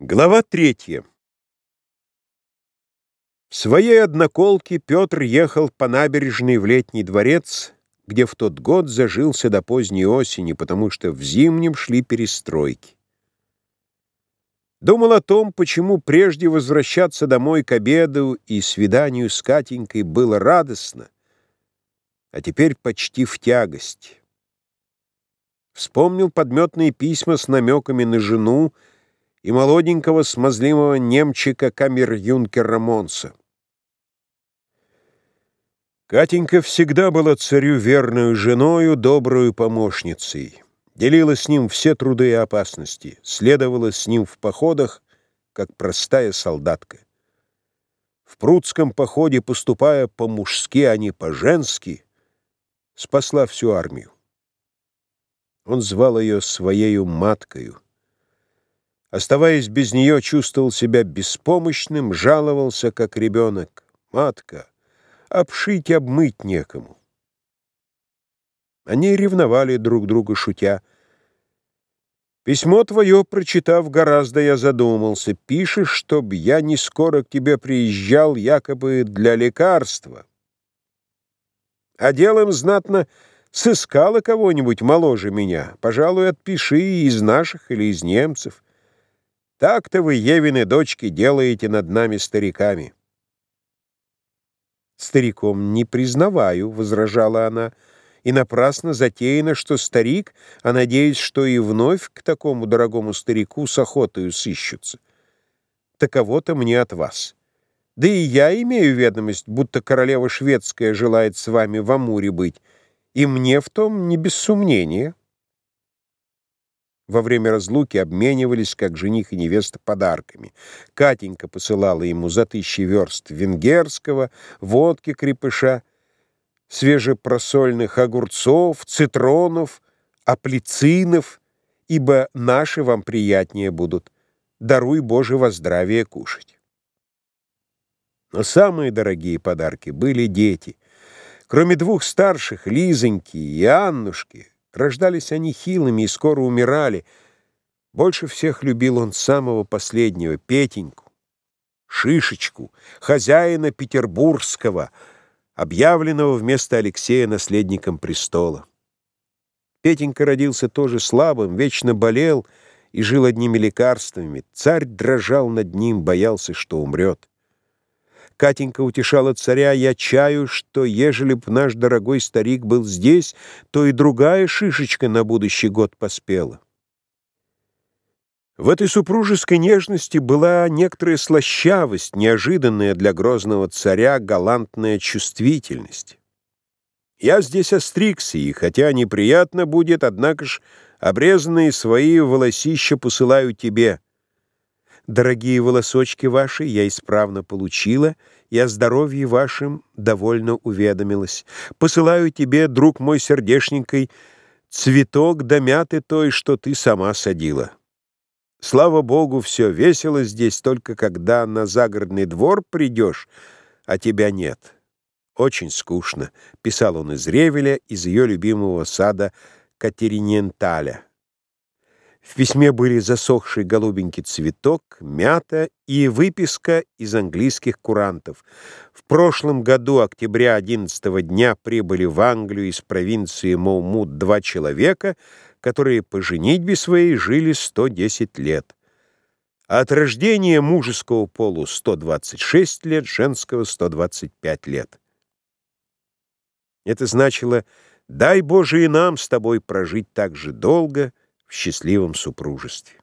Глава третья. В своей одноколке Петр ехал по набережной в летний дворец, где в тот год зажился до поздней осени, потому что в зимнем шли перестройки. Думал о том, почему прежде возвращаться домой к обеду и свиданию с Катенькой было радостно, а теперь почти в тягость. Вспомнил подметные письма с намеками на жену, и молоденького смазливого немчика камер-юнкера Монса. Катенька всегда была царю верную женою, добрую помощницей, делила с ним все труды и опасности, следовала с ним в походах, как простая солдатка. В прудском походе, поступая по-мужски, а не по-женски, спасла всю армию. Он звал ее своею маткою. Оставаясь без нее, чувствовал себя беспомощным, жаловался, как ребенок. «Матка, обшить, обмыть некому». Они ревновали друг друга, шутя. «Письмо твое, прочитав, гораздо я задумался. Пишешь, чтоб я не скоро к тебе приезжал, якобы для лекарства. А делом знатно сыскала кого-нибудь моложе меня. Пожалуй, отпиши из наших или из немцев». Так-то вы, Евины дочки, делаете над нами стариками. Стариком не признаваю, — возражала она, — и напрасно затеяно, что старик, а надеюсь, что и вновь к такому дорогому старику с охотою сыщутся. Таково-то мне от вас. Да и я имею ведомость, будто королева шведская желает с вами в Амуре быть, и мне в том не без сомнения. Во время разлуки обменивались, как жених и невеста, подарками. Катенька посылала ему за тысячи верст венгерского, водки крепыша, свежепросольных огурцов, цитронов, аплицинов, ибо наши вам приятнее будут. Даруй, Боже, во здравие кушать. Но самые дорогие подарки были дети. Кроме двух старших, Лизоньки и Аннушки, Рождались они хилыми и скоро умирали. Больше всех любил он самого последнего, Петеньку, Шишечку, хозяина Петербургского, объявленного вместо Алексея наследником престола. Петенька родился тоже слабым, вечно болел и жил одними лекарствами. Царь дрожал над ним, боялся, что умрет. Катенька утешала царя, «Я чаю, что ежели б наш дорогой старик был здесь, то и другая шишечка на будущий год поспела». В этой супружеской нежности была некоторая слащавость, неожиданная для грозного царя галантная чувствительность. Я здесь остригся, и хотя неприятно будет, однако ж обрезанные свои волосища посылаю тебе. Дорогие волосочки ваши я исправно получила, и о здоровье вашем довольно уведомилась. Посылаю тебе, друг мой сердешненький, цветок да мяты той, что ты сама садила. Слава Богу, все весело здесь, только когда на загородный двор придешь, а тебя нет. Очень скучно, — писал он из Ревеля, из ее любимого сада Катериненталя. В письме были засохший голубенький цветок, мята и выписка из английских курантов. В прошлом году, октября 11 дня, прибыли в Англию из провинции Моумут два человека, которые по женитьбе своей жили 110 лет. От рождения мужеского полу 126 лет, женского 125 лет. Это значило «дай Боже и нам с тобой прожить так же долго», счастливом супружестве.